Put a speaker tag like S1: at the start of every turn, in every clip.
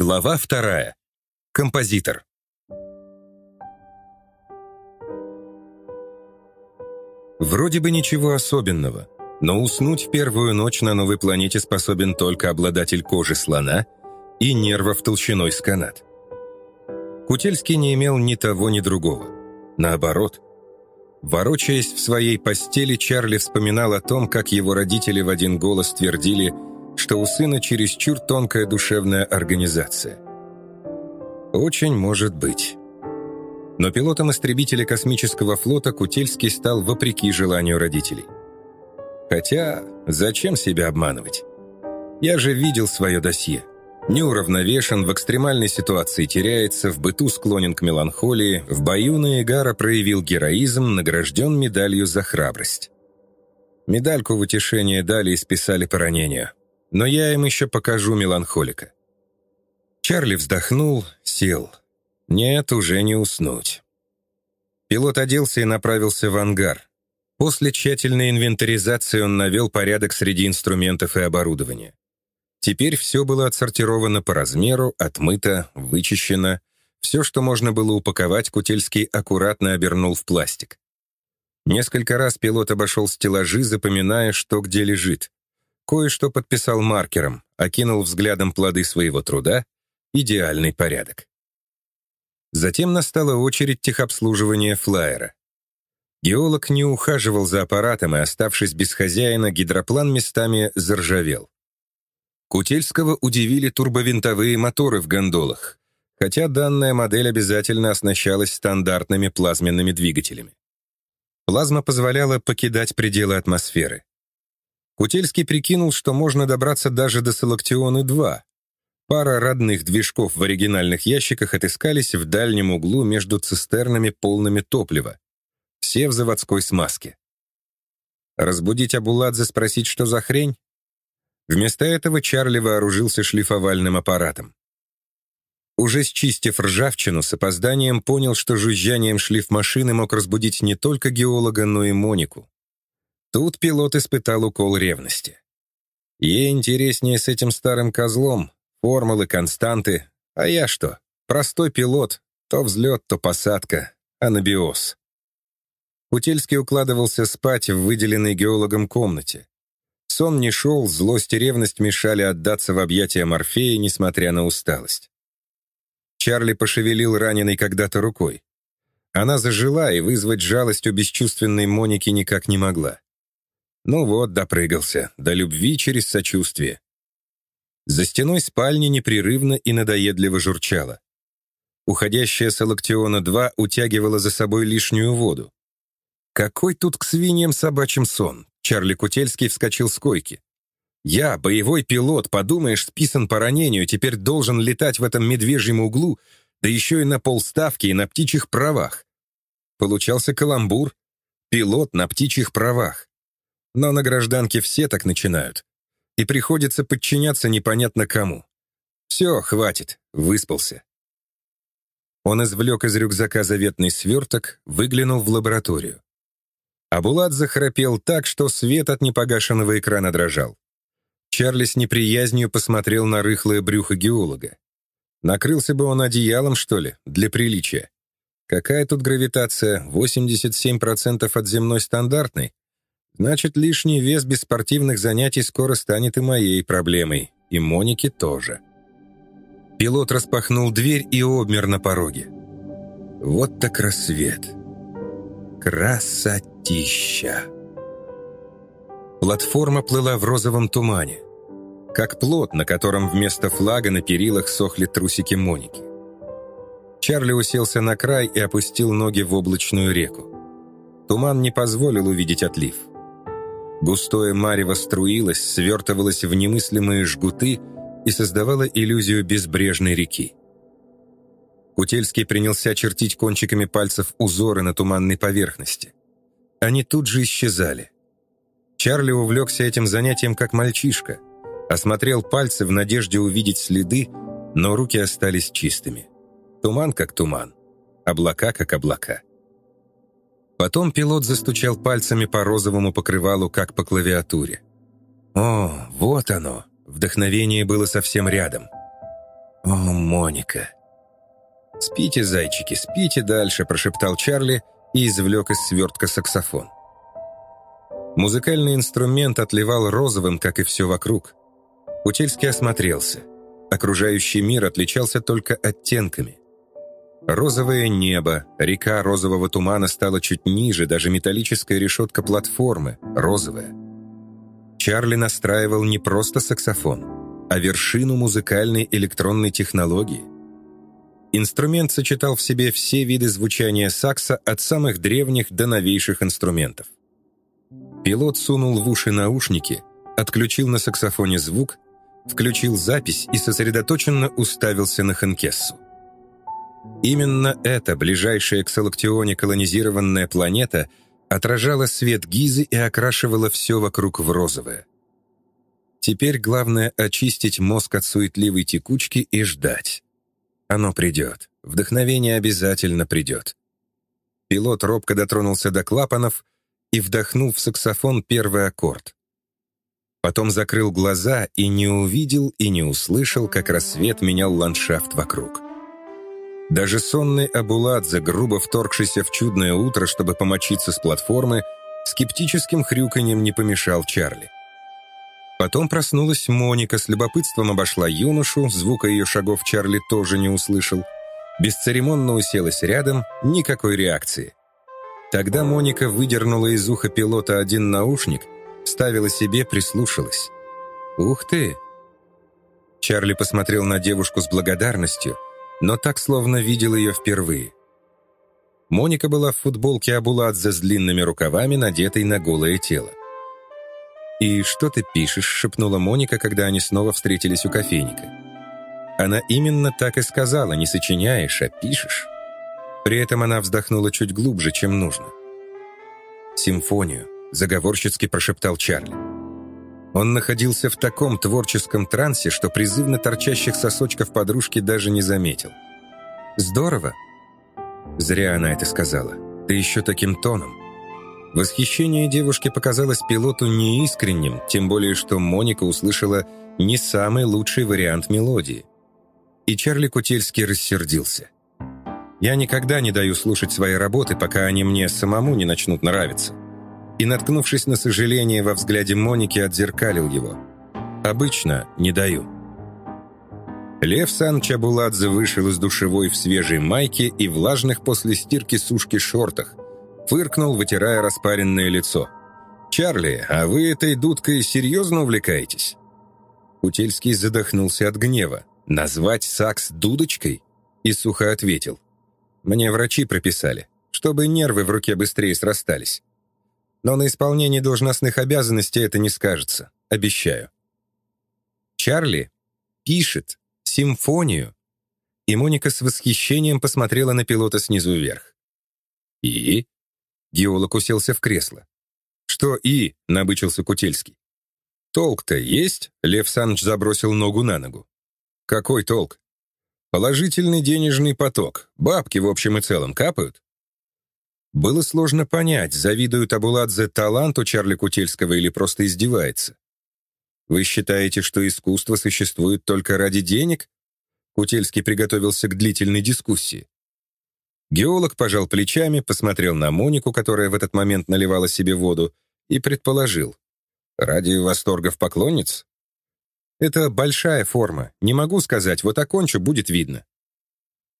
S1: Глава вторая. Композитор. Вроде бы ничего особенного, но уснуть в первую ночь на новой планете способен только обладатель кожи слона и нервов толщиной с канат. Кутельский не имел ни того, ни другого. Наоборот. Ворочаясь в своей постели, Чарли вспоминал о том, как его родители в один голос твердили – что у сына чересчур тонкая душевная организация. Очень может быть. Но пилотом истребителя космического флота Кутельский стал вопреки желанию родителей. Хотя, зачем себя обманывать? Я же видел свое досье. Неуравновешен, в экстремальной ситуации теряется, в быту склонен к меланхолии, в бою на Эгара проявил героизм, награжден медалью за храбрость. Медальку в утешение дали и списали по ранению но я им еще покажу меланхолика». Чарли вздохнул, сел. «Нет, уже не уснуть». Пилот оделся и направился в ангар. После тщательной инвентаризации он навел порядок среди инструментов и оборудования. Теперь все было отсортировано по размеру, отмыто, вычищено. Все, что можно было упаковать, Кутельский аккуратно обернул в пластик. Несколько раз пилот обошел стеллажи, запоминая, что где лежит. Кое-что подписал маркером, окинул взглядом плоды своего труда. Идеальный порядок. Затем настала очередь техобслуживания флайера. Геолог не ухаживал за аппаратом, и, оставшись без хозяина, гидроплан местами заржавел. Кутельского удивили турбовинтовые моторы в гондолах, хотя данная модель обязательно оснащалась стандартными плазменными двигателями. Плазма позволяла покидать пределы атмосферы. Кутельский прикинул, что можно добраться даже до Салактионы-2. Пара родных движков в оригинальных ящиках отыскались в дальнем углу между цистернами полными топлива. Все в заводской смазке. Разбудить Абуладзе, спросить, что за хрень? Вместо этого Чарли вооружился шлифовальным аппаратом. Уже счистив ржавчину, с опозданием понял, что жужжанием шлифмашины мог разбудить не только геолога, но и Монику. Тут пилот испытал укол ревности. Ей интереснее с этим старым козлом, формулы, константы, а я что, простой пилот, то взлет, то посадка, анабиоз. Путельский укладывался спать в выделенной геологом комнате. Сон не шел, злость и ревность мешали отдаться в объятия Морфея, несмотря на усталость. Чарли пошевелил раненой когда-то рукой. Она зажила, и вызвать жалость у бесчувственной Моники никак не могла. Ну вот, допрыгался, до любви через сочувствие. За стеной спальни непрерывно и надоедливо журчало. Уходящая Салактиона-2 утягивала за собой лишнюю воду. «Какой тут к свиньям собачьим сон?» Чарли Кутельский вскочил с койки. «Я, боевой пилот, подумаешь, списан по ранению, теперь должен летать в этом медвежьем углу, да еще и на полставки и на птичьих правах». Получался каламбур. Пилот на птичьих правах. Но на гражданке все так начинают. И приходится подчиняться непонятно кому. Все, хватит, выспался. Он извлек из рюкзака заветный сверток, выглянул в лабораторию. Абулат захрапел так, что свет от непогашенного экрана дрожал. Чарли с неприязнью посмотрел на рыхлое брюхо геолога. Накрылся бы он одеялом, что ли, для приличия. Какая тут гравитация? 87% от земной стандартной? Значит, лишний вес без спортивных занятий скоро станет и моей проблемой, и Моники тоже. Пилот распахнул дверь и обмер на пороге. Вот так рассвет. Красотища. Платформа плыла в розовом тумане, как плот, на котором вместо флага на перилах сохли трусики Моники. Чарли уселся на край и опустил ноги в облачную реку. Туман не позволил увидеть отлив. Густое марево струилось, свертывалось в немыслимые жгуты и создавало иллюзию безбрежной реки. Кутельский принялся чертить кончиками пальцев узоры на туманной поверхности. Они тут же исчезали. Чарли увлекся этим занятием как мальчишка, осмотрел пальцы в надежде увидеть следы, но руки остались чистыми. Туман как туман, облака как облака. Потом пилот застучал пальцами по розовому покрывалу, как по клавиатуре. О, вот оно! Вдохновение было совсем рядом. О, Моника. «Спите, зайчики, спите дальше», – прошептал Чарли и извлек из свертка саксофон. Музыкальный инструмент отливал розовым, как и все вокруг. Путельский осмотрелся. Окружающий мир отличался только оттенками. Розовое небо, река розового тумана стала чуть ниже, даже металлическая решетка платформы – розовая. Чарли настраивал не просто саксофон, а вершину музыкальной электронной технологии. Инструмент сочетал в себе все виды звучания сакса от самых древних до новейших инструментов. Пилот сунул в уши наушники, отключил на саксофоне звук, включил запись и сосредоточенно уставился на Ханкессу. Именно эта, ближайшая к Салактионе колонизированная планета, отражала свет Гизы и окрашивала все вокруг в розовое. Теперь главное очистить мозг от суетливой текучки и ждать. Оно придет. Вдохновение обязательно придет. Пилот робко дотронулся до клапанов и вдохнул в саксофон первый аккорд. Потом закрыл глаза и не увидел и не услышал, как рассвет менял ландшафт вокруг. Даже сонный Абуладзе, грубо вторгшийся в чудное утро, чтобы помочиться с платформы, скептическим хрюканьем не помешал Чарли. Потом проснулась Моника, с любопытством обошла юношу, звука ее шагов Чарли тоже не услышал. Бесцеремонно уселась рядом, никакой реакции. Тогда Моника выдернула из уха пилота один наушник, вставила себе, прислушалась. «Ух ты!» Чарли посмотрел на девушку с благодарностью – но так, словно видел ее впервые. Моника была в футболке Абуладзе с длинными рукавами, надетой на голое тело. «И что ты пишешь?» — шепнула Моника, когда они снова встретились у кофейника. Она именно так и сказала, не сочиняешь, а пишешь. При этом она вздохнула чуть глубже, чем нужно. «Симфонию», — заговорщицки прошептал Чарли. Он находился в таком творческом трансе, что призывно торчащих сосочков подружки даже не заметил. «Здорово!» Зря она это сказала. Да еще таким тоном. Восхищение девушки показалось пилоту неискренним, тем более что Моника услышала не самый лучший вариант мелодии. И Чарли Кутельский рассердился. «Я никогда не даю слушать свои работы, пока они мне самому не начнут нравиться и, наткнувшись на сожаление во взгляде Моники, отзеркалил его. «Обычно не даю». Лев Сан Чабуладзе вышел из душевой в свежей майке и влажных после стирки сушки шортах, фыркнул, вытирая распаренное лицо. «Чарли, а вы этой дудкой серьезно увлекаетесь?» Путельский задохнулся от гнева. «Назвать сакс дудочкой?» И сухо ответил. «Мне врачи прописали, чтобы нервы в руке быстрее срастались но на исполнении должностных обязанностей это не скажется, обещаю. Чарли пишет симфонию, и Моника с восхищением посмотрела на пилота снизу вверх. «И?» Геолог уселся в кресло. «Что «и?» — набычился Кутельский. «Толк-то есть?» — Лев Саныч забросил ногу на ногу. «Какой толк?» «Положительный денежный поток. Бабки в общем и целом капают?» Было сложно понять, завидует Абуладзе таланту Чарли Кутельского или просто издевается. «Вы считаете, что искусство существует только ради денег?» Кутельский приготовился к длительной дискуссии. Геолог пожал плечами, посмотрел на Монику, которая в этот момент наливала себе воду, и предположил. «Ради восторгов поклонниц?» «Это большая форма. Не могу сказать, вот окончу, будет видно».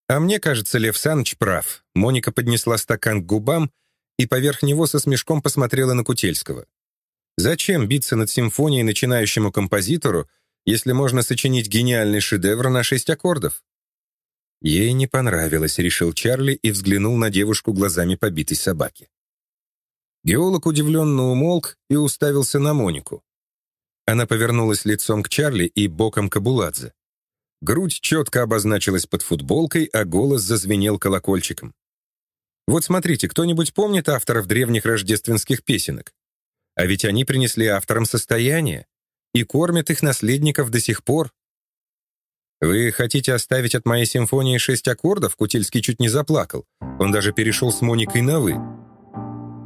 S1: А мне кажется, Лев Саныч прав. Моника поднесла стакан к губам и поверх него со смешком посмотрела на Кутельского. Зачем биться над симфонией начинающему композитору, если можно сочинить гениальный шедевр на шесть аккордов? Ей не понравилось, решил Чарли и взглянул на девушку глазами побитой собаки. Геолог удивленно умолк и уставился на Монику. Она повернулась лицом к Чарли и боком к Абуладзе. Грудь четко обозначилась под футболкой, а голос зазвенел колокольчиком. Вот смотрите, кто-нибудь помнит авторов древних рождественских песенок? А ведь они принесли авторам состояние и кормят их наследников до сих пор. «Вы хотите оставить от моей симфонии шесть аккордов?» Кутельский чуть не заплакал. Он даже перешел с Моникой на «вы».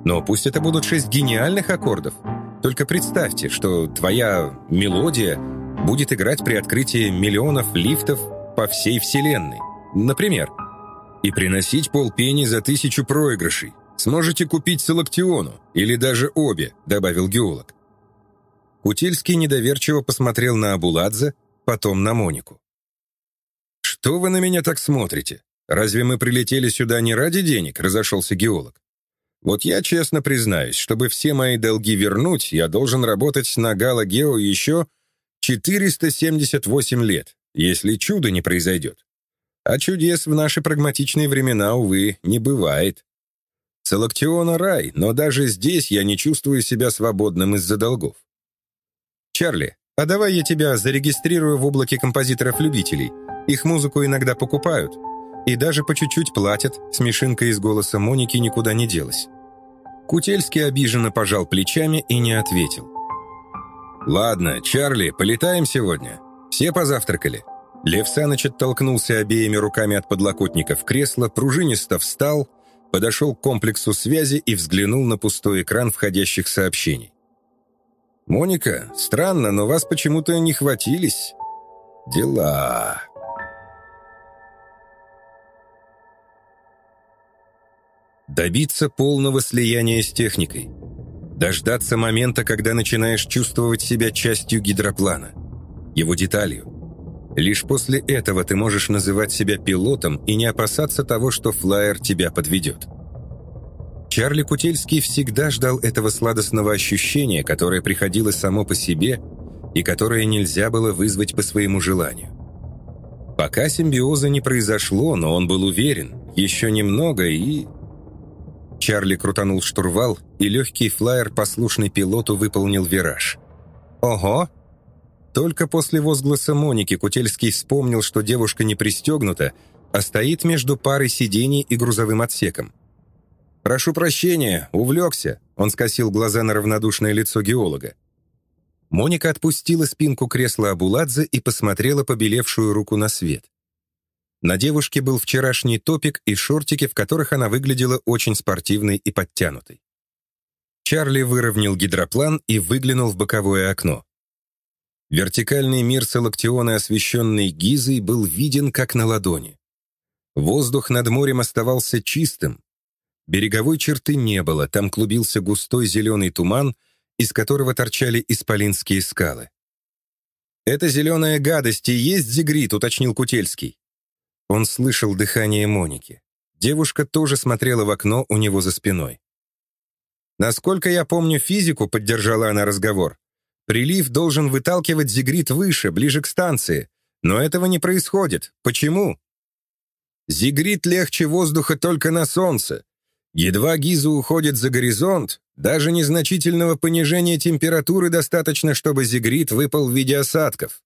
S1: Но пусть это будут шесть гениальных аккордов. Только представьте, что твоя мелодия будет играть при открытии миллионов лифтов по всей Вселенной. Например, и приносить полпени за тысячу проигрышей. Сможете купить Салактиону, или даже обе», — добавил геолог. Кутильский недоверчиво посмотрел на Абуладзе, потом на Монику. «Что вы на меня так смотрите? Разве мы прилетели сюда не ради денег?» — разошелся геолог. «Вот я честно признаюсь, чтобы все мои долги вернуть, я должен работать на Гала-Гео еще 478 лет, если чудо не произойдет. А чудес в наши прагматичные времена, увы, не бывает. Салактиона — рай, но даже здесь я не чувствую себя свободным из-за долгов. Чарли, а давай я тебя зарегистрирую в облаке композиторов-любителей. Их музыку иногда покупают. И даже по чуть-чуть платят, смешинка из голоса Моники никуда не делась. Кутельский обиженно пожал плечами и не ответил. «Ладно, Чарли, полетаем сегодня. Все позавтракали?» Лев Саныч оттолкнулся обеими руками от подлокотников кресла, пружинисто встал, подошел к комплексу связи и взглянул на пустой экран входящих сообщений. «Моника, странно, но вас почему-то не хватились. Дела...» Добиться полного слияния с техникой. Дождаться момента, когда начинаешь чувствовать себя частью гидроплана, его деталью. Лишь после этого ты можешь называть себя пилотом и не опасаться того, что флайер тебя подведет. Чарли Кутельский всегда ждал этого сладостного ощущения, которое приходило само по себе и которое нельзя было вызвать по своему желанию. Пока симбиоза не произошло, но он был уверен, еще немного и... Чарли крутанул штурвал, и легкий флайер, послушный пилоту, выполнил вираж. «Ого!» Только после возгласа Моники Кутельский вспомнил, что девушка не пристегнута, а стоит между парой сидений и грузовым отсеком. «Прошу прощения, увлекся», — он скосил глаза на равнодушное лицо геолога. Моника отпустила спинку кресла Абуладзе и посмотрела побелевшую руку на свет. На девушке был вчерашний топик и шортики, в которых она выглядела очень спортивной и подтянутой. Чарли выровнял гидроплан и выглянул в боковое окно. Вертикальный мир Салактиона, освещенный Гизой, был виден как на ладони. Воздух над морем оставался чистым. Береговой черты не было, там клубился густой зеленый туман, из которого торчали исполинские скалы. «Это зеленая гадость и есть зигрит», — уточнил Кутельский. Он слышал дыхание Моники. Девушка тоже смотрела в окно у него за спиной. «Насколько я помню физику», — поддержала она разговор, «прилив должен выталкивать зигрит выше, ближе к станции. Но этого не происходит. Почему?» «Зигрит легче воздуха только на солнце. Едва Гиза уходит за горизонт, даже незначительного понижения температуры достаточно, чтобы зигрит выпал в виде осадков.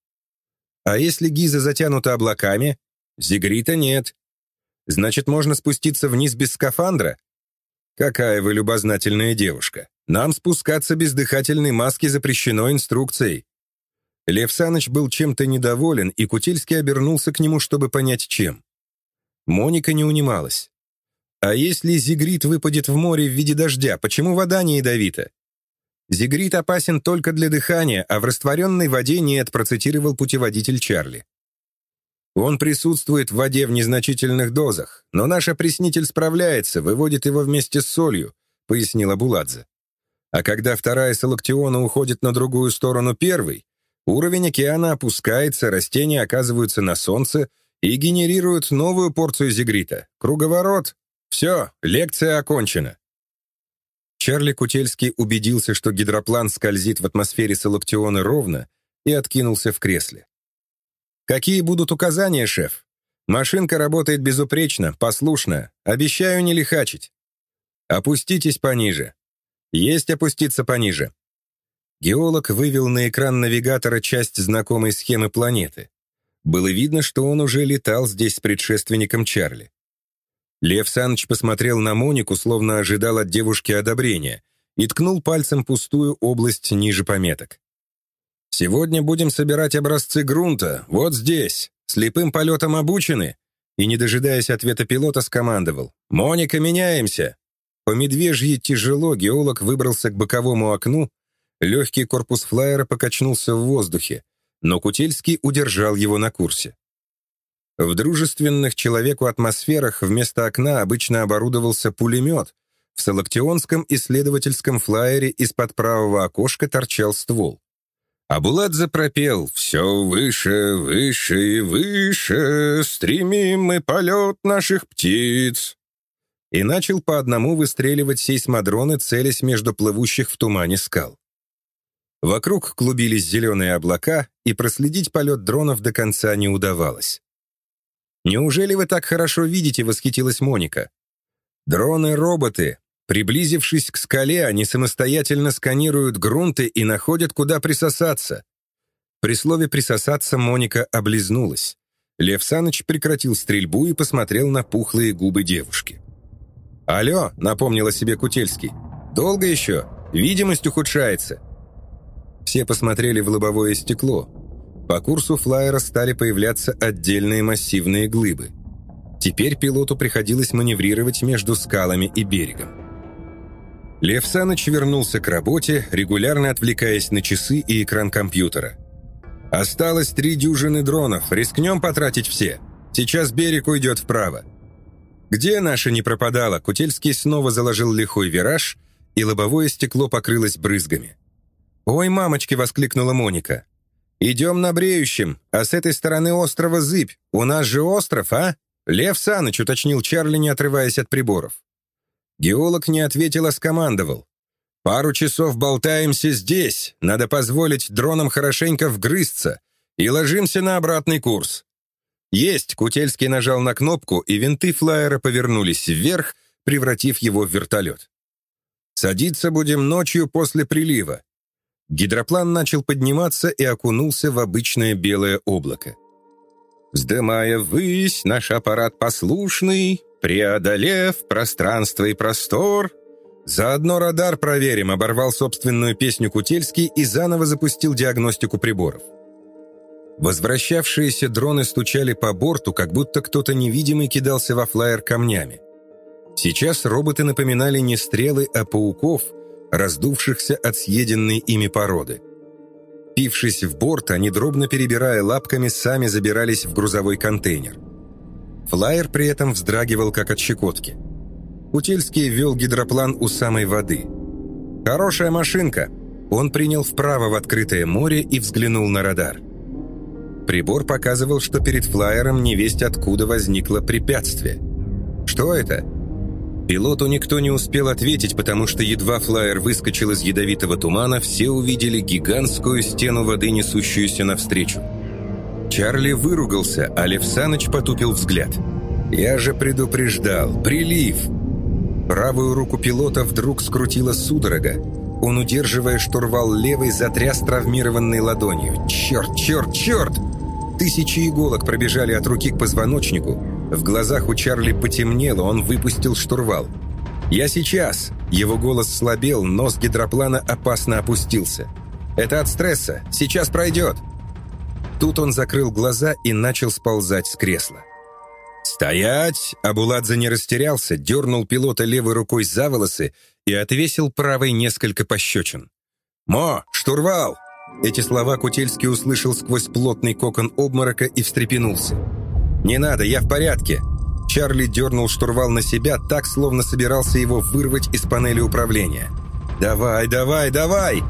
S1: А если Гиза затянута облаками, Зигрита нет. Значит, можно спуститься вниз без скафандра? Какая вы любознательная девушка. Нам спускаться без дыхательной маски запрещено инструкцией. Лев Саныч был чем-то недоволен, и Кутельский обернулся к нему, чтобы понять, чем. Моника не унималась. «А если зигрит выпадет в море в виде дождя, почему вода не ядовита?» «Зигрит опасен только для дыхания, а в растворенной воде нет», процитировал путеводитель Чарли. Он присутствует в воде в незначительных дозах, но наш опреснитель справляется, выводит его вместе с солью», — пояснила Буладзе. А когда вторая салактиона уходит на другую сторону первой, уровень океана опускается, растения оказываются на солнце и генерируют новую порцию зигрита. Круговорот. Все, лекция окончена. Чарли Кутельский убедился, что гидроплан скользит в атмосфере салактиона ровно, и откинулся в кресле. «Какие будут указания, шеф? Машинка работает безупречно, послушно. Обещаю не лихачить. Опуститесь пониже. Есть опуститься пониже». Геолог вывел на экран навигатора часть знакомой схемы планеты. Было видно, что он уже летал здесь с предшественником Чарли. Лев Саныч посмотрел на Монику, словно ожидал от девушки одобрения, и ткнул пальцем пустую область ниже пометок. Сегодня будем собирать образцы грунта, вот здесь. Слепым полетом обучены?» И, не дожидаясь ответа пилота, скомандовал. «Моника, меняемся!» По медвежьи тяжело геолог выбрался к боковому окну, легкий корпус флайера покачнулся в воздухе, но Кутельский удержал его на курсе. В дружественных человеку атмосферах вместо окна обычно оборудовался пулемет. В Салактионском исследовательском флайере из-под правого окошка торчал ствол. А Буладзе пропел «Все выше, выше и выше, стремим мы полет наших птиц» и начал по одному выстреливать сейсмодроны, целясь между плывущих в тумане скал. Вокруг клубились зеленые облака, и проследить полет дронов до конца не удавалось. «Неужели вы так хорошо видите?» — восхитилась Моника. «Дроны-роботы. Приблизившись к скале, они самостоятельно сканируют грунты и находят, куда присосаться». При слове «присосаться» Моника облизнулась. Лев Саныч прекратил стрельбу и посмотрел на пухлые губы девушки. «Алло», — напомнила себе Кутельский. «Долго еще? Видимость ухудшается». Все посмотрели в лобовое стекло. По курсу флайера стали появляться отдельные массивные глыбы. Теперь пилоту приходилось маневрировать между скалами и берегом. Лев Саныч вернулся к работе, регулярно отвлекаясь на часы и экран компьютера. «Осталось три дюжины дронов. Рискнем потратить все. Сейчас берег уйдет вправо». Где наша не пропадала, Кутельский снова заложил лихой вираж, и лобовое стекло покрылось брызгами. «Ой, мамочки!» — воскликнула Моника. «Идем на бреющем, а с этой стороны острова Зыбь. У нас же остров, а?» «Лев Саныч», — уточнил Чарли, не отрываясь от приборов. Геолог не ответил, а скомандовал. «Пару часов болтаемся здесь. Надо позволить дронам хорошенько вгрызться. И ложимся на обратный курс. «Есть!» — Кутельский нажал на кнопку, и винты флайера повернулись вверх, превратив его в вертолет. «Садиться будем ночью после прилива». Гидроплан начал подниматься и окунулся в обычное белое облако. Вздымая ввысь, наш аппарат послушный, преодолев пространство и простор, «Заодно радар проверим», — оборвал собственную песню Кутельский и заново запустил диагностику приборов. Возвращавшиеся дроны стучали по борту, как будто кто-то невидимый кидался во флайер камнями. Сейчас роботы напоминали не стрелы, а пауков, раздувшихся от съеденной ими породы. Пившись в борт, они, дробно перебирая лапками, сами забирались в грузовой контейнер. Флайер при этом вздрагивал, как от щекотки. Путельский вел гидроплан у самой воды. «Хорошая машинка!» Он принял вправо в открытое море и взглянул на радар. Прибор показывал, что перед флайером невесть откуда возникло препятствие. Что это? Пилоту никто не успел ответить, потому что едва флайер выскочил из ядовитого тумана, все увидели гигантскую стену воды, несущуюся навстречу. Чарли выругался, а Лев потупил взгляд. «Я же предупреждал! Прилив!» Правую руку пилота вдруг скрутила судорога. Он, удерживая штурвал левой, затряс травмированной ладонью. «Черт, черт, черт!» Тысячи иголок пробежали от руки к позвоночнику. В глазах у Чарли потемнело, он выпустил штурвал. «Я сейчас!» Его голос слабел, нос гидроплана опасно опустился. «Это от стресса! Сейчас пройдет!» Тут он закрыл глаза и начал сползать с кресла. «Стоять!» Абуладзе не растерялся, дернул пилота левой рукой за волосы и отвесил правой несколько пощечин. «Мо! Штурвал!» Эти слова Кутельский услышал сквозь плотный кокон обморока и встрепенулся. «Не надо, я в порядке!» Чарли дернул штурвал на себя, так, словно собирался его вырвать из панели управления. «Давай, давай, давай!»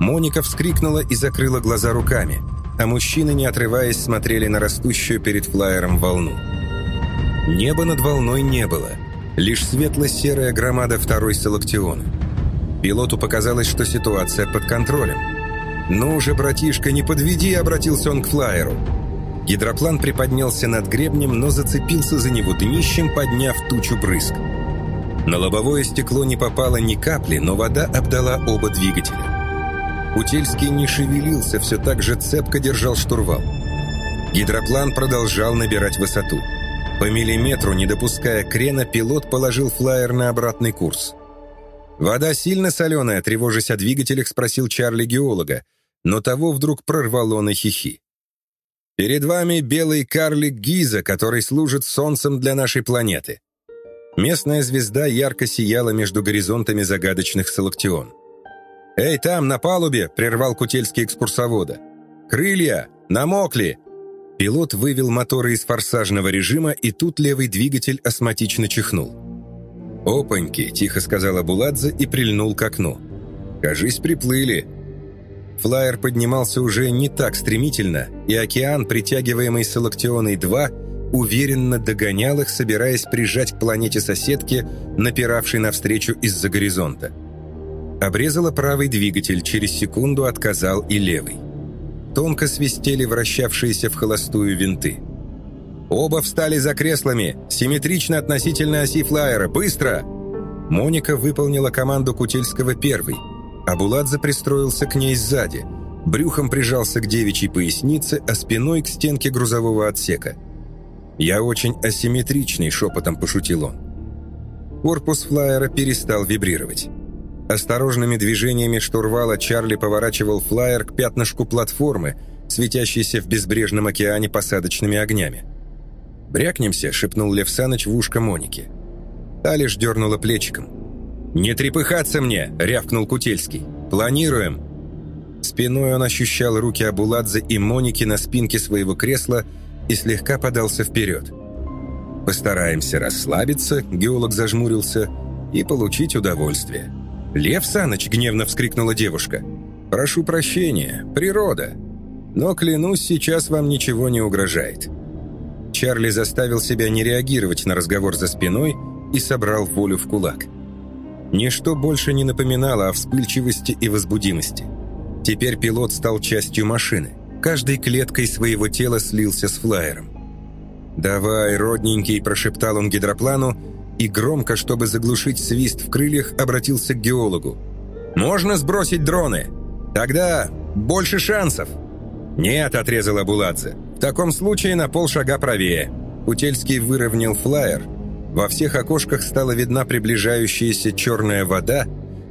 S1: Моника вскрикнула и закрыла глаза руками, а мужчины, не отрываясь, смотрели на растущую перед флайером волну. Неба над волной не было, лишь светло-серая громада второй Салактиона. Пилоту показалось, что ситуация под контролем – «Ну же, братишка, не подведи!» — обратился он к флайеру. Гидроплан приподнялся над гребнем, но зацепился за него днищем, подняв тучу брызг. На лобовое стекло не попало ни капли, но вода обдала оба двигателя. Утельский не шевелился, все так же цепко держал штурвал. Гидроплан продолжал набирать высоту. По миллиметру, не допуская крена, пилот положил флайер на обратный курс. «Вода сильно соленая?» – тревожась о двигателях, спросил Чарли геолога, но того вдруг прорвало на хихи. «Перед вами белый карлик Гиза, который служит солнцем для нашей планеты». Местная звезда ярко сияла между горизонтами загадочных Салактион. «Эй, там, на палубе!» – прервал кутельский экскурсовода. «Крылья! Намокли!» Пилот вывел моторы из форсажного режима, и тут левый двигатель астматично чихнул. «Опаньки!» – тихо сказала Буладзе и прильнул к окну. «Кажись, приплыли!» Флайер поднимался уже не так стремительно, и океан, притягиваемый Салактионой-2, уверенно догонял их, собираясь прижать к планете соседки, напиравшей навстречу из-за горизонта. Обрезала правый двигатель, через секунду отказал и левый. Тонко свистели вращавшиеся в холостую винты. «Оба встали за креслами, симметрично относительно оси флайера, быстро!» Моника выполнила команду Кутельского первый – а Буладзе пристроился к ней сзади, брюхом прижался к девичьей пояснице, а спиной к стенке грузового отсека. «Я очень асимметричный», — шепотом пошутил он. Корпус флайера перестал вибрировать. Осторожными движениями штурвала Чарли поворачивал флайер к пятнышку платформы, светящейся в безбрежном океане посадочными огнями. «Брякнемся», — шепнул Лев Саныч в ушко Моники. Та лишь дернула плечиком. «Не трепыхаться мне!» – рявкнул Кутельский. «Планируем!» Спиной он ощущал руки Абуладзе и Моники на спинке своего кресла и слегка подался вперед. «Постараемся расслабиться», – геолог зажмурился, – «и получить удовольствие». «Лев Саныч!» – гневно вскрикнула девушка. «Прошу прощения, природа. Но, клянусь, сейчас вам ничего не угрожает». Чарли заставил себя не реагировать на разговор за спиной и собрал волю в кулак. Ничто больше не напоминало о вспыльчивости и возбудимости. Теперь пилот стал частью машины. Каждой клеткой своего тела слился с флайером. «Давай, родненький», – прошептал он гидроплану, и громко, чтобы заглушить свист в крыльях, обратился к геологу. «Можно сбросить дроны? Тогда больше шансов!» «Нет», – отрезала Буладзе. «В таком случае на полшага правее». Кутельский выровнял флайер – во всех окошках стала видна приближающаяся черная вода,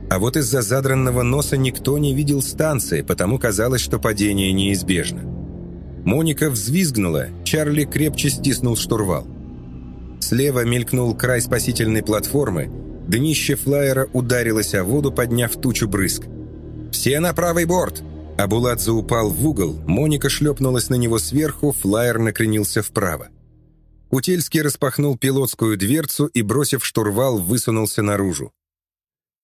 S1: а вот из-за задранного носа никто не видел станции, потому казалось, что падение неизбежно. Моника взвизгнула, Чарли крепче стиснул штурвал. Слева мелькнул край спасительной платформы, днище флайера ударилось о воду, подняв тучу брызг. «Все на правый борт!» Абуладзе упал в угол, Моника шлепнулась на него сверху, флайер накренился вправо. Кутельский распахнул пилотскую дверцу и, бросив штурвал, высунулся наружу.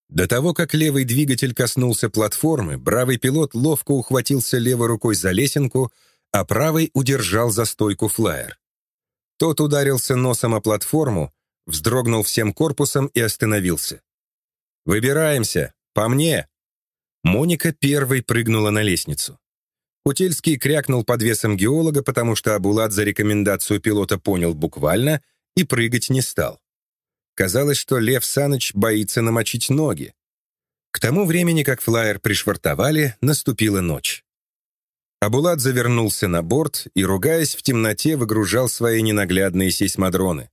S1: До того, как левый двигатель коснулся платформы, бравый пилот ловко ухватился левой рукой за лесенку, а правый удержал за стойку флайер. Тот ударился носом о платформу, вздрогнул всем корпусом и остановился. «Выбираемся! По мне!» Моника первой прыгнула на лестницу. Путельский крякнул под весом геолога, потому что Абулат за рекомендацию пилота понял буквально и прыгать не стал. Казалось, что Лев Саныч боится намочить ноги. К тому времени, как флайер пришвартовали, наступила ночь. Абулат завернулся на борт и, ругаясь в темноте, выгружал свои ненаглядные сейсмодроны.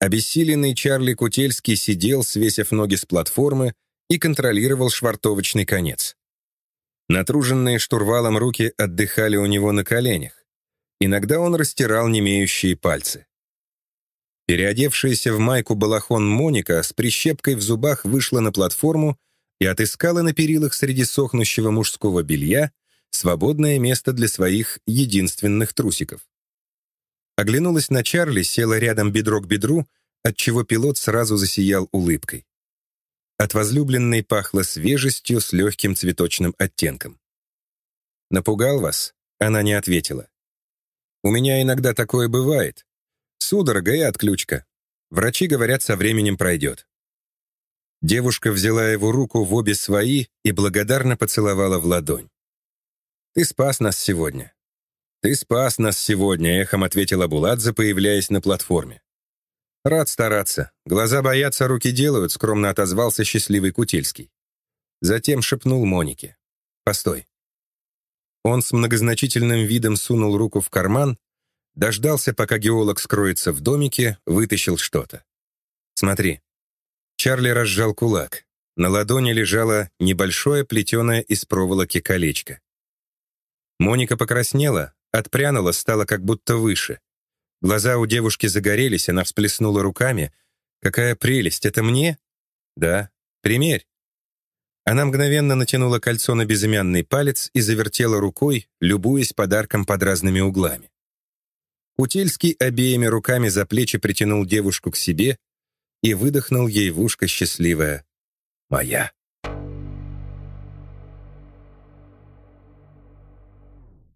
S1: Обессиленный Чарли Кутельский сидел, свесив ноги с платформы, и контролировал швартовочный конец. Натруженные штурвалом руки отдыхали у него на коленях. Иногда он растирал немеющие пальцы. Переодевшаяся в майку балахон Моника с прищепкой в зубах вышла на платформу и отыскала на перилах среди сохнущего мужского белья свободное место для своих единственных трусиков. Оглянулась на Чарли, села рядом бедро к бедру, отчего пилот сразу засиял улыбкой. От возлюбленной пахло свежестью с легким цветочным оттенком. «Напугал вас?» Она не ответила. «У меня иногда такое бывает. Судорога и отключка. Врачи говорят, со временем пройдет». Девушка взяла его руку в обе свои и благодарно поцеловала в ладонь. «Ты спас нас сегодня». «Ты спас нас сегодня», — эхом ответила Буладзе, появляясь на платформе. «Рад стараться. Глаза боятся, руки делают», — скромно отозвался счастливый Кутельский. Затем шепнул Монике. «Постой». Он с многозначительным видом сунул руку в карман, дождался, пока геолог скроется в домике, вытащил что-то. «Смотри». Чарли разжал кулак. На ладони лежало небольшое плетеное из проволоки колечко. Моника покраснела, отпрянула, стала как будто выше. Глаза у девушки загорелись, она всплеснула руками. «Какая прелесть! Это мне?» «Да. Примерь». Она мгновенно натянула кольцо на безымянный палец и завертела рукой, любуясь подарком под разными углами. Кутельский обеими руками за плечи притянул девушку к себе и выдохнул ей в ушко счастливая «Моя».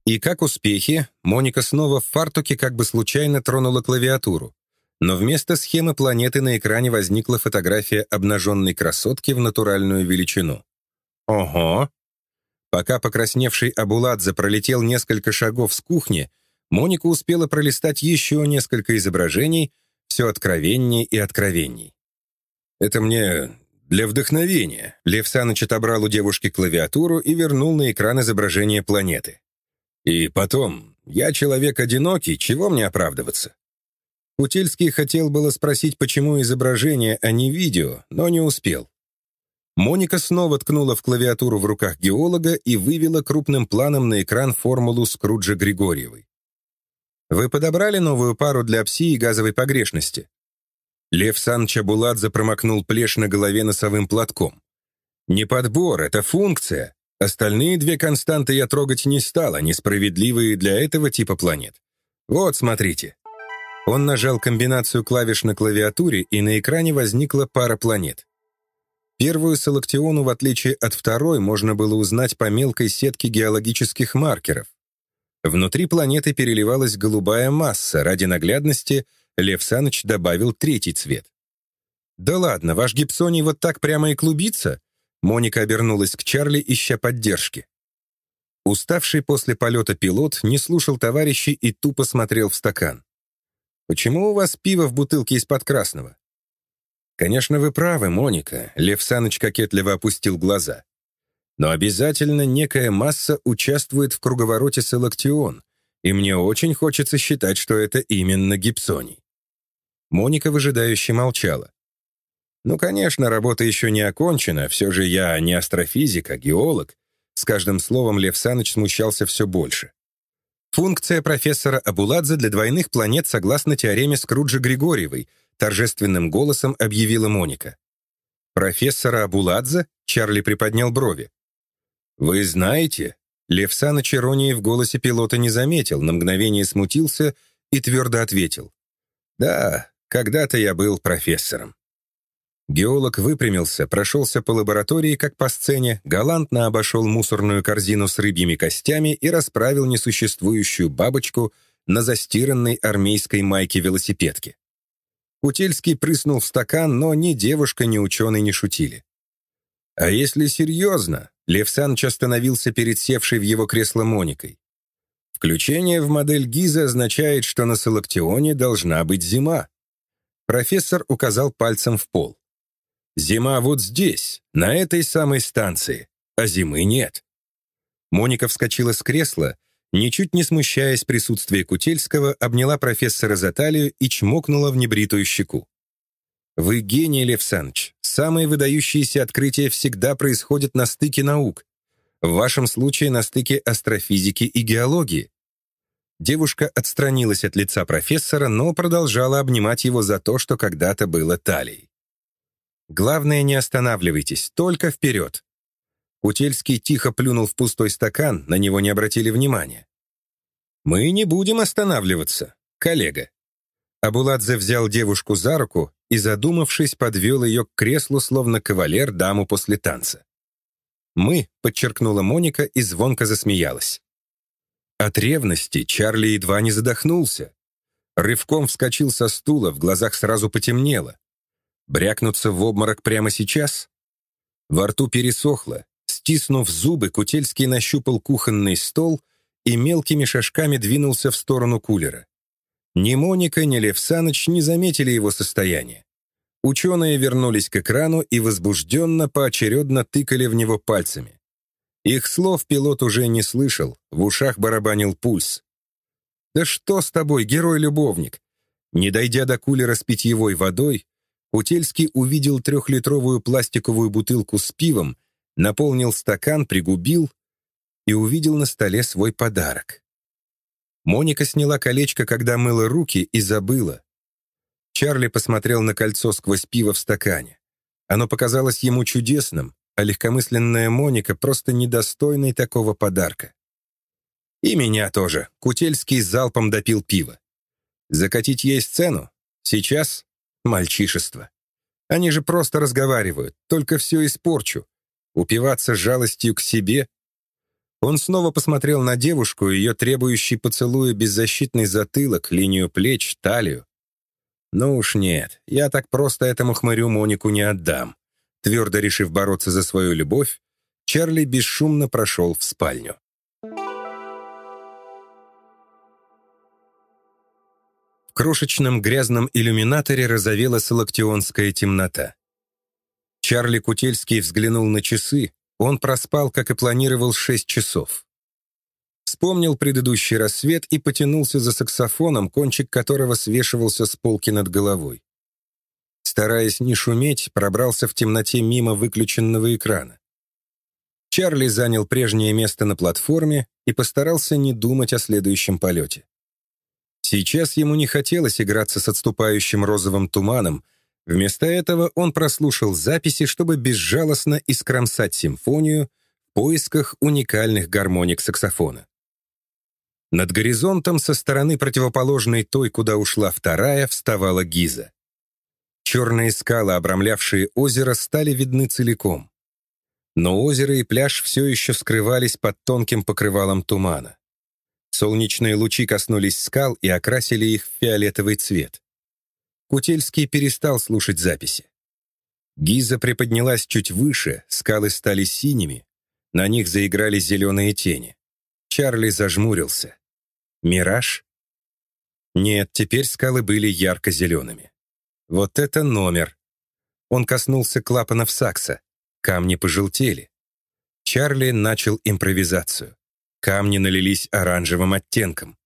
S1: И как успехи, Моника снова в фартуке как бы случайно тронула клавиатуру. Но вместо схемы планеты на экране возникла фотография обнаженной красотки в натуральную величину. Ого! Пока покрасневший Абуладзе пролетел несколько шагов с кухни, Моника успела пролистать еще несколько изображений, все откровенней и откровенней. «Это мне для вдохновения». Лев Саныч отобрал у девушки клавиатуру и вернул на экран изображение планеты. «И потом, я человек одинокий, чего мне оправдываться?» Путильский хотел было спросить, почему изображение, а не видео, но не успел. Моника снова ткнула в клавиатуру в руках геолога и вывела крупным планом на экран формулу Скруджа Григорьевой. Вы подобрали новую пару для пси и газовой погрешности?» Лев Санч Абуладзе промокнул плешь на голове носовым платком. «Не подбор, это функция. Остальные две константы я трогать не стала, несправедливые для этого типа планет. Вот, смотрите». Он нажал комбинацию клавиш на клавиатуре, и на экране возникла пара планет. Первую Салактиону, в отличие от второй, можно было узнать по мелкой сетке геологических маркеров. Внутри планеты переливалась голубая масса. Ради наглядности Лев Саныч добавил третий цвет. «Да ладно, ваш гипсоний вот так прямо и клубится?» Моника обернулась к Чарли, ища поддержки. Уставший после полета пилот не слушал товарищей и тупо смотрел в стакан. «Почему у вас пиво в бутылке из-под красного?» «Конечно, вы правы, Моника», — Лев Саныч кокетливо опустил глаза. Но обязательно некая масса участвует в круговороте Селактион, и мне очень хочется считать, что это именно гипсоний. Моника выжидающе молчала. «Ну, конечно, работа еще не окончена, все же я не астрофизик, а геолог». С каждым словом Лев Саныч смущался все больше. Функция профессора Абуладзе для двойных планет согласно теореме Скруджа Григорьевой, торжественным голосом объявила Моника. «Профессора Абуладзе?» Чарли приподнял брови. «Вы знаете?» Лев Саныч иронии в голосе пилота не заметил, на мгновение смутился и твердо ответил. «Да, когда-то я был профессором». Геолог выпрямился, прошелся по лаборатории, как по сцене, галантно обошел мусорную корзину с рыбьими костями и расправил несуществующую бабочку на застиранной армейской майке-велосипедке. Путельский прыснул в стакан, но ни девушка, ни ученый не шутили. А если серьезно, Лев Саныч остановился перед севшей в его кресло Моникой. Включение в модель Гиза означает, что на Салактионе должна быть зима. Профессор указал пальцем в пол. Зима вот здесь, на этой самой станции, а зимы нет. Моника вскочила с кресла, ничуть не смущаясь присутствия Кутельского, обняла профессора за талию и чмокнула в небритую щеку. «Вы гений, Лев Саныч. Самые выдающиеся открытия всегда происходят на стыке наук. В вашем случае на стыке астрофизики и геологии». Девушка отстранилась от лица профессора, но продолжала обнимать его за то, что когда-то было талией. «Главное, не останавливайтесь, только вперед!» Кутельский тихо плюнул в пустой стакан, на него не обратили внимания. «Мы не будем останавливаться, коллега». Абуладзе взял девушку за руку и, задумавшись, подвел ее к креслу, словно кавалер даму после танца. «Мы», — подчеркнула Моника и звонко засмеялась. От ревности Чарли едва не задохнулся. Рывком вскочил со стула, в глазах сразу потемнело. Брякнуться в обморок прямо сейчас? Во рту пересохло. Стиснув зубы, Кутельский нащупал кухонный стол и мелкими шажками двинулся в сторону кулера. Ни Моника, ни Лев Саныч не заметили его состояние. Ученые вернулись к экрану и возбужденно поочередно тыкали в него пальцами. Их слов пилот уже не слышал, в ушах барабанил пульс. «Да что с тобой, герой-любовник?» Не дойдя до кулера с питьевой водой, Утельский увидел трехлитровую пластиковую бутылку с пивом, наполнил стакан, пригубил и увидел на столе свой подарок. Моника сняла колечко, когда мыла руки, и забыла. Чарли посмотрел на кольцо сквозь пиво в стакане. Оно показалось ему чудесным, а легкомысленная Моника просто недостойной такого подарка. И меня тоже. Кутельский залпом допил пиво. Закатить ей сцену? Сейчас? Мальчишество. Они же просто разговаривают, только все испорчу. Упиваться жалостью к себе? Он снова посмотрел на девушку, ее требующий поцелуя беззащитный затылок, линию плеч, талию. «Ну уж нет, я так просто этому хмырю Монику не отдам». Твердо решив бороться за свою любовь, Чарли бесшумно прошел в спальню. Крошечном грязном иллюминаторе разовела салактионская темнота. Чарли Кутельский взглянул на часы, он проспал, как и планировал, шесть часов. Вспомнил предыдущий рассвет и потянулся за саксофоном, кончик которого свешивался с полки над головой. Стараясь не шуметь, пробрался в темноте мимо выключенного экрана. Чарли занял прежнее место на платформе и постарался не думать о следующем полете. Сейчас ему не хотелось играться с отступающим розовым туманом, вместо этого он прослушал записи, чтобы безжалостно искромсать симфонию в поисках уникальных гармоник саксофона. Над горизонтом со стороны противоположной той, куда ушла вторая, вставала Гиза. Черные скалы, обрамлявшие озеро, стали видны целиком но озеро и пляж все еще скрывались под тонким покрывалом тумана. Солнечные лучи коснулись скал и окрасили их в фиолетовый цвет. Кутельский перестал слушать записи. Гиза приподнялась чуть выше, скалы стали синими, на них заиграли зеленые тени. Чарли зажмурился. «Мираж?» Нет, теперь скалы были ярко-зелеными. Вот это номер. Он коснулся клапанов сакса. Камни пожелтели. Чарли начал импровизацию. Камни налились оранжевым оттенком.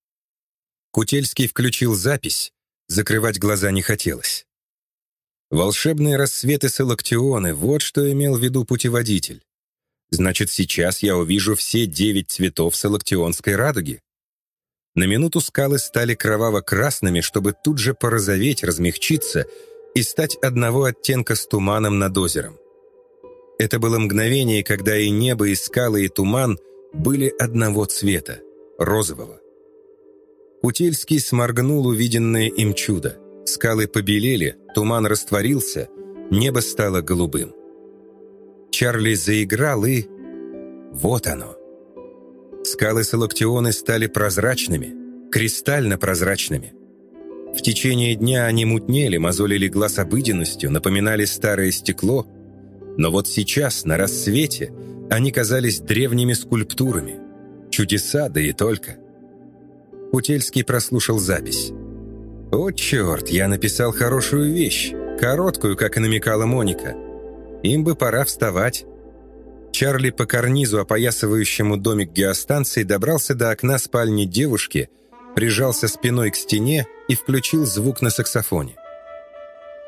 S1: Кутельский включил запись, закрывать глаза не хотелось. Волшебные рассветы Салактионы — вот что имел в виду путеводитель. Значит, сейчас я увижу все девять цветов салактионской радуги. На минуту скалы стали кроваво-красными, чтобы тут же порозоветь, размягчиться и стать одного оттенка с туманом над озером. Это было мгновение, когда и небо, и скалы, и туман были одного цвета — розового. Кутельский сморгнул увиденное им чудо. Скалы побелели, туман растворился, небо стало голубым. Чарли заиграл, и... Вот оно. Скалы Салактионы стали прозрачными, кристально прозрачными. В течение дня они мутнели, мозолили глаз обыденностью, напоминали старое стекло — но вот сейчас, на рассвете, они казались древними скульптурами. Чудеса, да и только. Путельский прослушал запись. «О, черт, я написал хорошую вещь, короткую, как и намекала Моника. Им бы пора вставать». Чарли по карнизу, опоясывающему домик геостанции, добрался до окна спальни девушки, прижался спиной к стене и включил звук на саксофоне.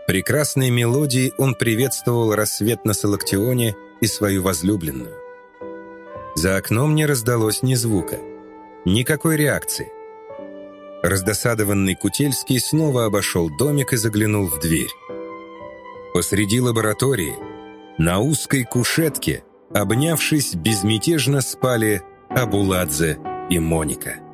S1: Прекрасной мелодией он приветствовал рассвет на Салактионе и свою возлюбленную. За окном не раздалось ни звука, никакой реакции. Раздосадованный Кутельский снова обошел домик и заглянул в дверь. Посреди лаборатории, на узкой кушетке, обнявшись, безмятежно спали Абуладзе и Моника.